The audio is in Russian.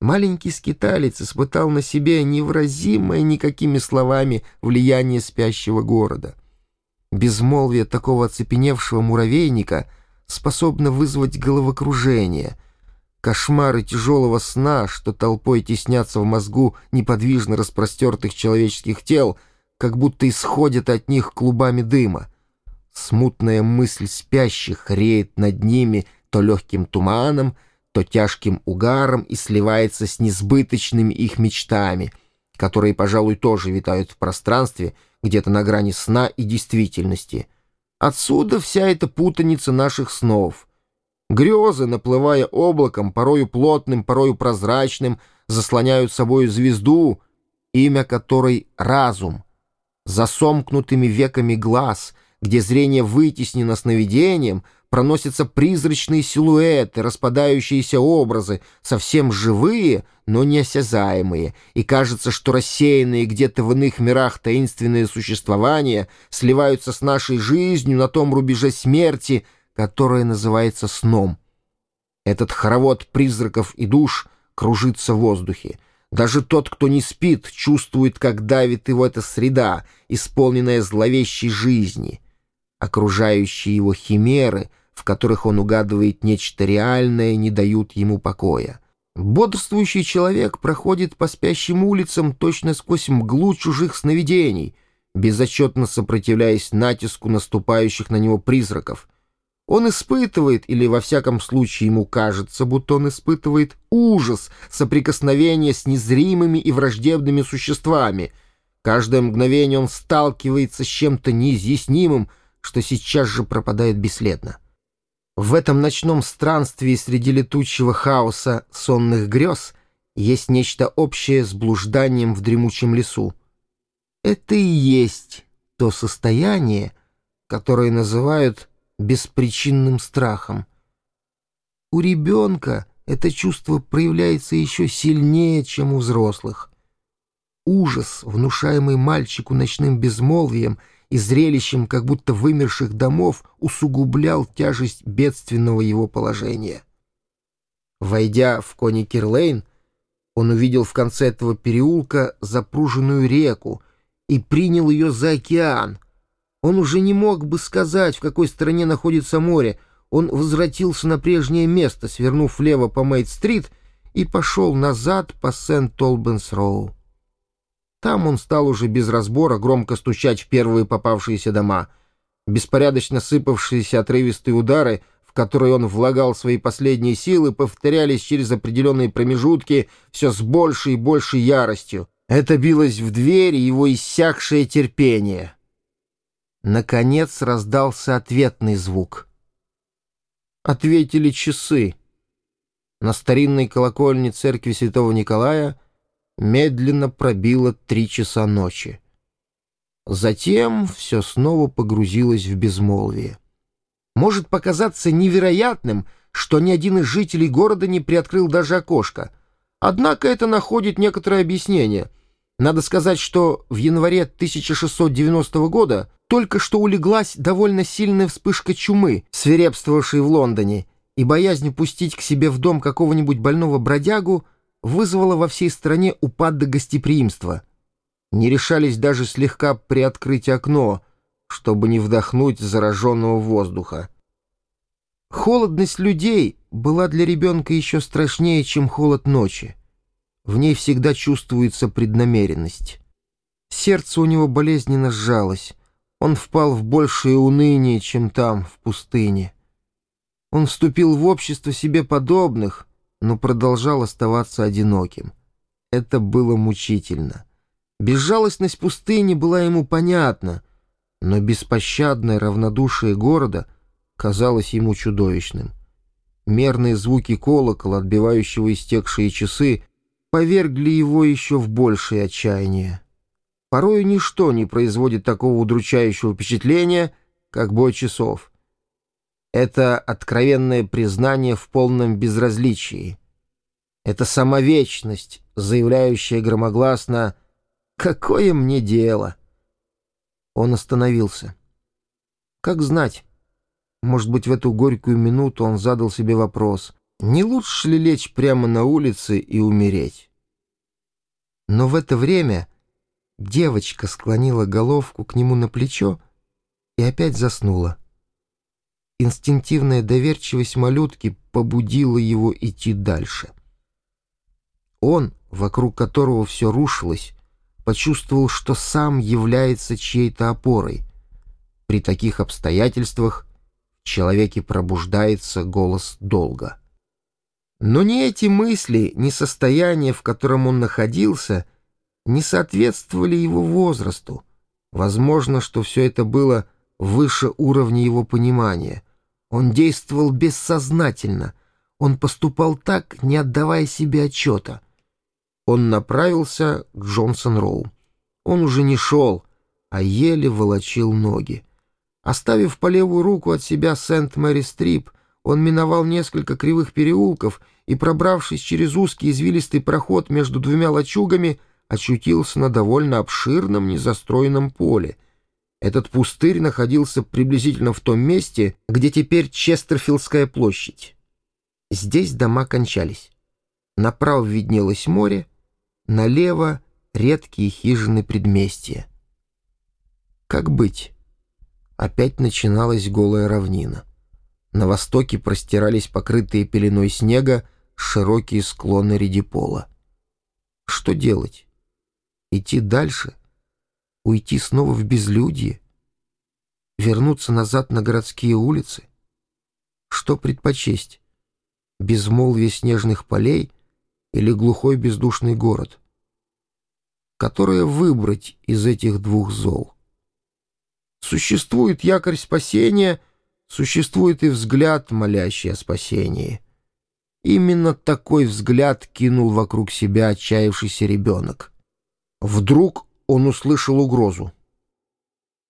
Маленький скиталец испытал на себе невыразимое никакими словами влияние спящего города. Безмолвие такого оцепеневшего муравейника способно вызвать головокружение. Кошмары тяжелого сна, что толпой теснятся в мозгу неподвижно распростертых человеческих тел, как будто исходят от них клубами дыма. Смутная мысль спящих реет над ними то легким туманом, то тяжким угаром и сливается с несбыточными их мечтами, которые, пожалуй, тоже витают в пространстве, где-то на грани сна и действительности. Отсюда вся эта путаница наших снов. Грезы, наплывая облаком, порою плотным, порою прозрачным, заслоняют собою звезду, имя которой — разум. За сомкнутыми веками глаз, где зрение вытеснено сновидением — проносятся призрачные силуэты, распадающиеся образы, совсем живые, но неосязаемые, и кажется, что рассеянные где-то в иных мирах таинственные существования сливаются с нашей жизнью на том рубеже смерти, которое называется сном. Этот хоровод призраков и душ кружится в воздухе. Даже тот, кто не спит, чувствует, как давит его эта среда, исполненная зловещей жизни. Окружающие его химеры — в которых он угадывает нечто реальное, не дают ему покоя. Бодрствующий человек проходит по спящим улицам точно сквозь мглу чужих сновидений, безотчетно сопротивляясь натиску наступающих на него призраков. Он испытывает, или во всяком случае ему кажется, будто он испытывает ужас соприкосновения с незримыми и враждебными существами. Каждое мгновение он сталкивается с чем-то неизъяснимым, что сейчас же пропадает бесследно. В этом ночном странстве среди летучего хаоса сонных грез есть нечто общее с блужданием в дремучем лесу. Это и есть то состояние, которое называют беспричинным страхом. У ребенка это чувство проявляется еще сильнее, чем у взрослых. Ужас, внушаемый мальчику ночным безмолвием — и зрелищем как будто вымерших домов усугублял тяжесть бедственного его положения. Войдя в Коникер-Лейн, он увидел в конце этого переулка запруженную реку и принял ее за океан. Он уже не мог бы сказать, в какой стороне находится море. Он возвратился на прежнее место, свернув влево по Мейт-стрит и пошел назад по Сент-Толбенс-Роу. Там он стал уже без разбора громко стучать в первые попавшиеся дома. Беспорядочно сыпавшиеся отрывистые удары, в которые он влагал свои последние силы, повторялись через определенные промежутки все с большей и большей яростью. Это билось в дверь его иссякшее терпение. Наконец раздался ответный звук. Ответили часы. На старинной колокольне церкви святого Николая — медленно пробило три часа ночи. Затем все снова погрузилось в безмолвие. Может показаться невероятным, что ни один из жителей города не приоткрыл даже окошко. Однако это находит некоторое объяснение. Надо сказать, что в январе 1690 года только что улеглась довольно сильная вспышка чумы, свирепствовавшей в Лондоне, и боязнь пустить к себе в дом какого-нибудь больного бродягу — вызвало во всей стране упадок гостеприимства. Не решались даже слегка приоткрыть окно, чтобы не вдохнуть зараженного воздуха. Холодность людей была для ребенка еще страшнее, чем холод ночи. В ней всегда чувствуется преднамеренность. Сердце у него болезненно сжалось. Он впал в большее уныние, чем там, в пустыне. Он вступил в общество себе подобных — но продолжал оставаться одиноким. Это было мучительно. Безжалостность пустыни была ему понятна, но беспощадное равнодушие города казалось ему чудовищным. Мерные звуки колокола, отбивающего истекшие часы, повергли его еще в большее отчаяние. Порою ничто не производит такого удручающего впечатления, как бой часов. Это откровенное признание в полном безразличии. Это сама вечность, заявляющая громогласно «Какое мне дело?» Он остановился. Как знать, может быть, в эту горькую минуту он задал себе вопрос, Не лучше ли лечь прямо на улице и умереть? Но в это время девочка склонила головку к нему на плечо и опять заснула. Инстинктивная доверчивость малютки побудила его идти дальше. Он, вокруг которого все рушилось, почувствовал, что сам является чьей-то опорой. При таких обстоятельствах в человеке пробуждается голос долга. Но ни эти мысли, ни состояние, в котором он находился, не соответствовали его возрасту. Возможно, что все это было выше уровня его понимания. Он действовал бессознательно, он поступал так, не отдавая себе отчета. Он направился к Джонсон-Роу. Он уже не шел, а еле волочил ноги. Оставив по левую руку от себя Сент-Мэри-Стрип, он миновал несколько кривых переулков и, пробравшись через узкий извилистый проход между двумя лачугами, очутился на довольно обширном незастроенном поле. Этот пустырь находился приблизительно в том месте, где теперь Честерфилдская площадь. Здесь дома кончались. Направо виднелось море, налево — редкие хижины предместья. Как быть? Опять начиналась голая равнина. На востоке простирались покрытые пеленой снега широкие склоны редипола. Что делать? Идти дальше? Уйти снова в безлюдье? Вернуться назад на городские улицы? Что предпочесть? Безмолвие снежных полей или глухой бездушный город? Которое выбрать из этих двух зол? Существует якорь спасения — Существует и взгляд, молящий о спасении. Именно такой взгляд кинул вокруг себя отчаявшийся ребенок. Вдруг он услышал угрозу.